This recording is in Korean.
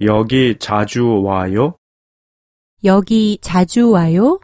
여기 자주 와요? 여기 자주 와요?